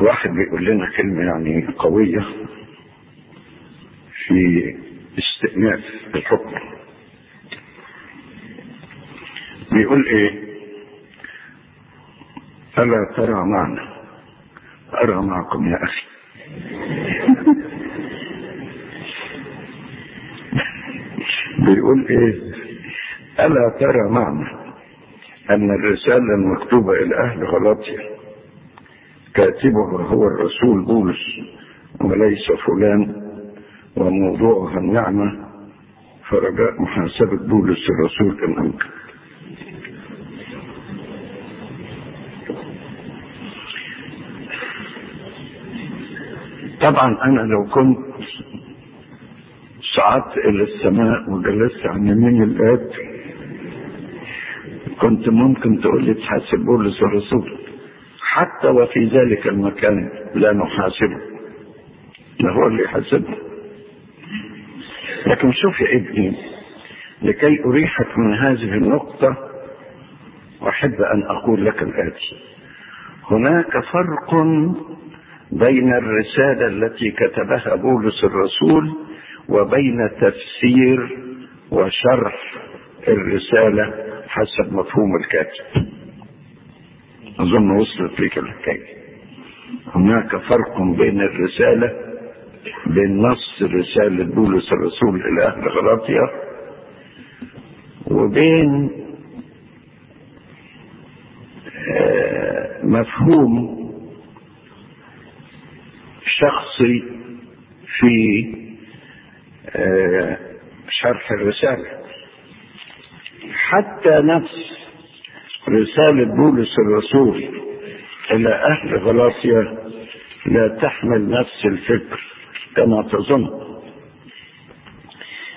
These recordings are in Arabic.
واحد بيقول لنا كلمة يعني قوية في استئناف الحكم. بيقول إيه؟ ألا ترى معنا؟ أرى معكم يا أخي. بيقول إيه؟ ألا ترى معنا أن الرسالة المكتوبة إلى أهل غلاطيا كاتبها هو الرسول بولس وليس فلان وموضوعها النعمة فرجاء محاسبة بولس الرسول إن أمكن طبعا أنا لو كنت صعدت إلى السماء وجلست عن يمين الآب كنت ممكن تقول لي تحاسب بولس الرسول. حتى وفي ذلك المكان لا نحاسبه. ده هو اللي يحاسبه. لكن شوف يا ابني لكي أريحك من هذه النقطة أحب أن أقول لك الآتي هناك فرق بين الرسالة التي كتبها بولس الرسول وبين تفسير وشرح الرسالة حسب مفهوم الكاتب. أظن وصلت لك الحكاية. هناك فرق بين الرسالة بين نص رسالة بولس الرسول إلى أهل غلاطيا وبين مفهوم شخصي في شرح الرسالة. حتى نفس رسالة بولس الرسول إلى أهل غلاطيا لا تحمل نفس الفكر كما تظن.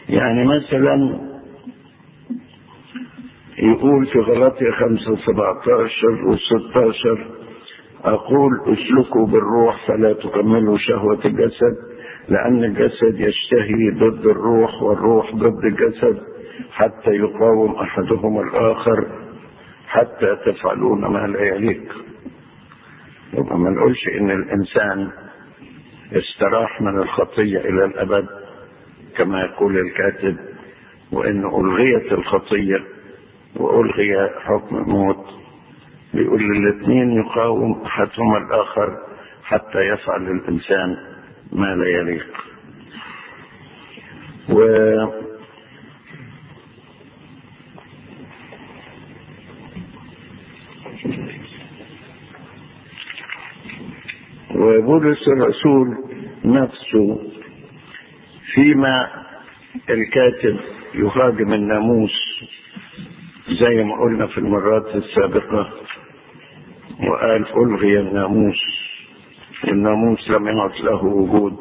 يعني مثلا يقول في غلاطيا خمسة سبعتاشر وستاشر أقول اسلكوا بالروح فلا تكملوا شهوة الجسد لأن الجسد يشتهي ضد الروح والروح ضد الجسد حتى يقاوم أحدهما الآخر. حتى تفعلون ما لا يليق. يبقى ما نقولش إن الإنسان استراح من الخطية إلى الأبد كما يقول الكاتب وإن ألغيت الخطية وألغي حكم الموت. بيقول الاثنين يقاوم أحدهما الآخر حتى يفعل الإنسان ما لا يليق. و وبولس الرسول نفسه فيما الكاتب يهاجم الناموس زي ما قلنا في المرات السابقة وقال ألغي الناموس. الناموس لم يعد له وجود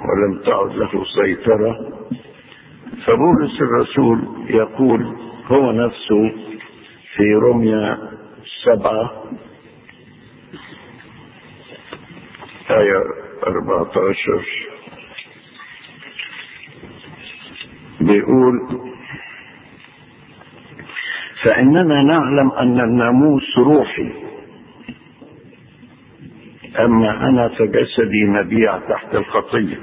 ولم تعد له سيطرة. فبولس الرسول يقول هو نفسه في رمية سبعة آية 14 بيقول فإننا نعلم أن الناموس روحي. أما أنا فجسدي مبيع تحت الخطية.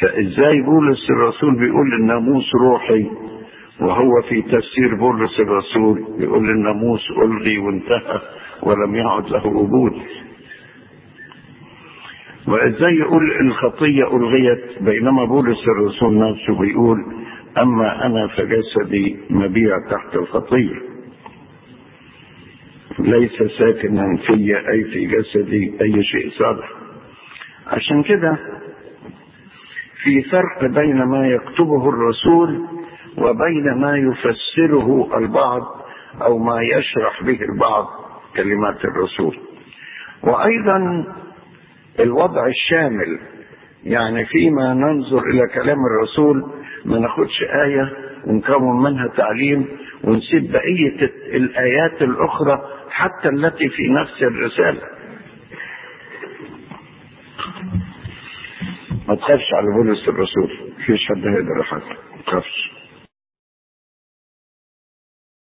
فإزاي بولس الرسول بيقول الناموس روحي؟ وهو في تفسير بولس الرسول يقول الناموس ألغي وانتهى ولم يعد له وجود وإزاي يقول الخطية ألغيت؟ بينما بولس الرسول نفسه بيقول أما أنا فجسدي مبيع تحت الخطية. ليس ساكنا في أي في جسدي أي شيء صالح. عشان كده في فرق بين ما يكتبه الرسول وبين ما يفسره البعض أو ما يشرح به البعض كلمات الرسول. وأيضا الوضع الشامل. يعني فيما ننظر إلى كلام الرسول ما ناخدش آية ونكون منها تعليم ونسيب بقية الآيات الأخرى حتى التي في نفس الرسالة. ما تخافش على بولس الرسول. مفيش حد هيقدر يحاسب ما تخافش.